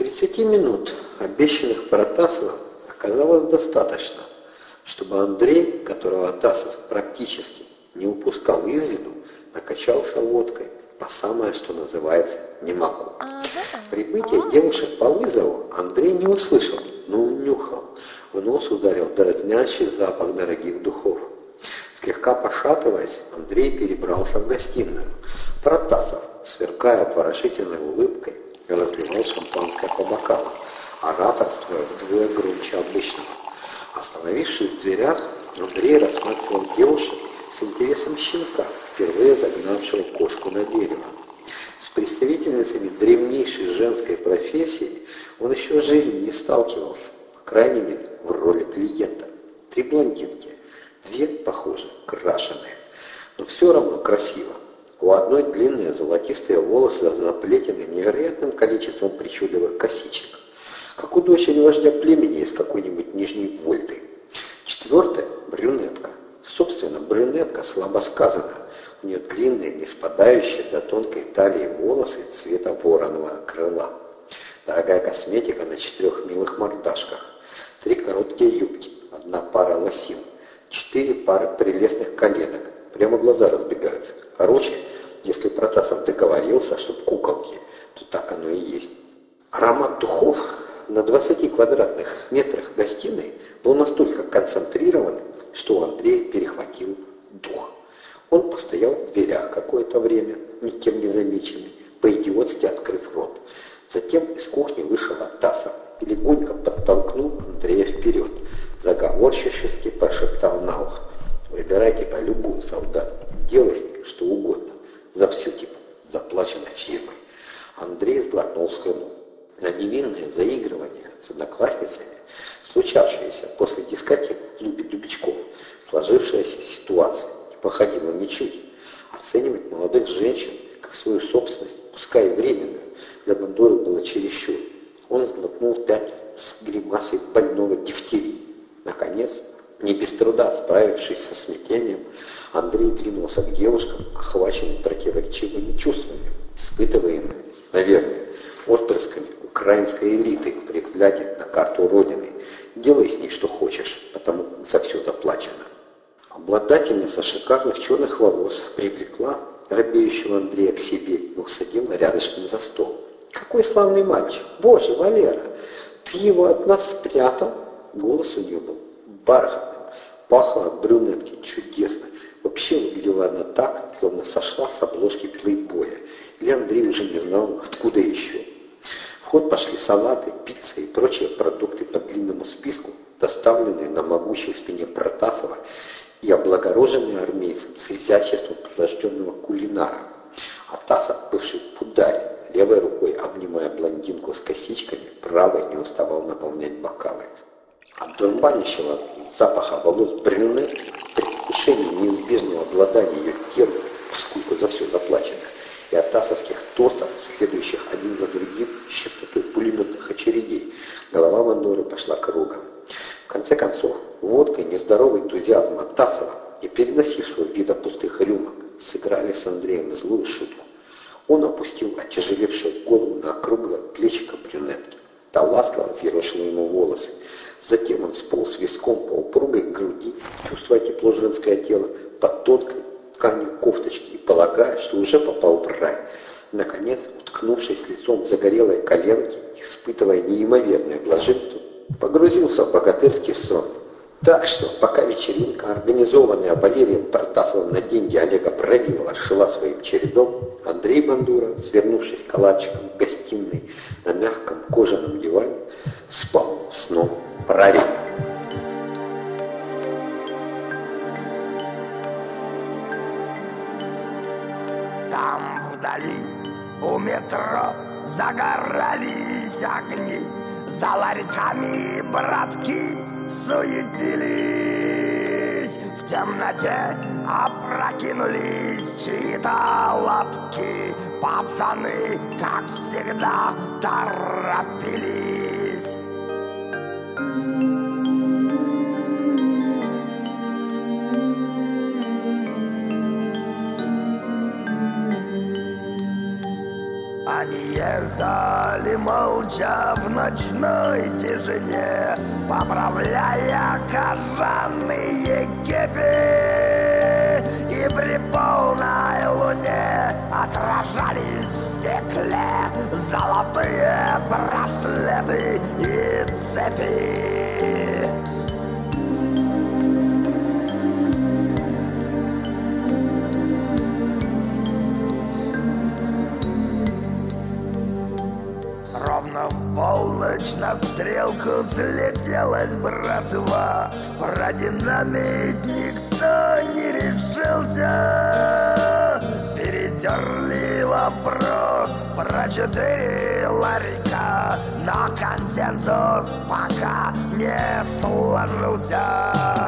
Тридцати минут, обещанных Протасовым, оказалось достаточно, чтобы Андрей, которого Тасов практически не упускал из виду, накачался водкой по самое, что называется, не могу. Прибытие девушек по вызову Андрей не услышал, но унюхал. В нос ударил дразнящий запах дорогих духов. Слегка пошатываясь, Андрей перебрался в гостиную. Протасов, сверкая поражительной улыбкой, разливал шампанское по бокалам, ораторствуя вдвое громче обычного. Остановившись в дверях, Андрей рассматривал девушек с интересом щенка, впервые загнавшего кошку на дерево. С представительницами древнейшей женской профессии он еще в жизни не сталкивался, по крайней мере, в роли клиента. Три блондинки, две, похоже, крашеные, но все равно красиво. У одной длинные золотистые волосы заплетены невероятным количеством причудливых косичек, как у дочери вождя племени из какой-нибудь Нижней Вольты. Четвертая — брюнетка. Собственно, брюнетка слабо сказана. У нее длинные, не спадающие до тонкой талии волосы цвета вороного крыла. Дорогая косметика на четырех милых мордашках. Три короткие юбки, одна пара лосин, четыре пары прелестных коленок. Прямо глаза разбегаются. Короче, если Протасов договорился, чтоб куколки, то так оно и есть. Аромат духов на 20 квадратных метрах гостиной был настолько концентрирован, что у Андрея перехватил дух. Он постоял в дверях какое-то время, никем не замеченный, по-идиотски открыв рот. Затем из кухни вышел Атасов и легонько подтолкнул Андрея вперед. Заговорщически прошептал на ухо. Выбирайте-ка любую солдат, делай с ней что угодно, за всю типа заплаченной фирмой. Андрей сглотнул слюну. На невинное заигрывание с одноклассницами, случавшееся после дискотек в клубе Дубичков, сложившаяся ситуация не походила ничуть. Оценивать молодых женщин как свою собственность, пускай и временную, для Бандуры было чересчур. Он сглотнул пять с гримасой больного дифтерии. Наконец, не без труда справившись со смятением, Андрей двинулся к девушкам, охваченным противоречивыми чувствами, испытываемыми, наверное, отпрысками украинской элиты при взгляде на карту Родины. Делай с ней что хочешь, потому за все заплачено. Обладательница шикарных черных волос привлекла робеющего Андрея к себе и усадила рядышком за стол. «Какой славный мальчик! Боже, Валера, ты его от нас спрятал?» Голос у нее был бархатным, пахло от брюнетки чудесно. Вообще выглядела она так, словно сошла с обложки плейбоя. Или Андрей уже не знал, откуда еще. Ход пошли салаты, пицца и прочие продукты по длинному списку, доставленные на могучей спине Протасова и облагороженные армейцем с изяществом прирожденного кулинара. А Тасов, бывший в ударе, левой рукой обнимая блондинку с косичками, правой не уставал наполнять бокалы. От дурманящего запаха волос брюнет, предвкушение неизбежного обладания ее телом, поскольку за все заплачено, энтузиазм от Тасова, не переносившего вида пустых рюмок, сыграли с Андреем злую шутку. Он опустил отяжелевшую голову на круглое плечико брюнетки. Та ласково взъерошила ему волосы, Затем он сполз виском по упругой груди, чувствуя тепло женское тело под тонкой тканью кофточки и полагая, что уже попал в рай. Наконец, уткнувшись лицом в загорелые коленки, испытывая неимоверное блаженство, погрузился в богатырский сон. Так что, пока вечеринка, организованная Валерием Протасовым на деньги Олега Бравилова, шла своим чередом, Андрей Бандура, свернувшись калачиком в гостиной на мягком кожаном диване, спал сном правильно. Там вдали у метро загорались огни, За ларьками братки суетились. В темноте опрокинулись чьи-то лапки, Пацаны, как всегда, торопились. Они Ехали молча в ночной тишине Поправляя кожаные кепи И при полной луне отражались в стекле Золотые браслеты и цепи Ровно в полночь на стрелку слетелась братва. Про динамит никто не решился. Перетерли вопрос про четыре ларька Но консенсус пока не сложился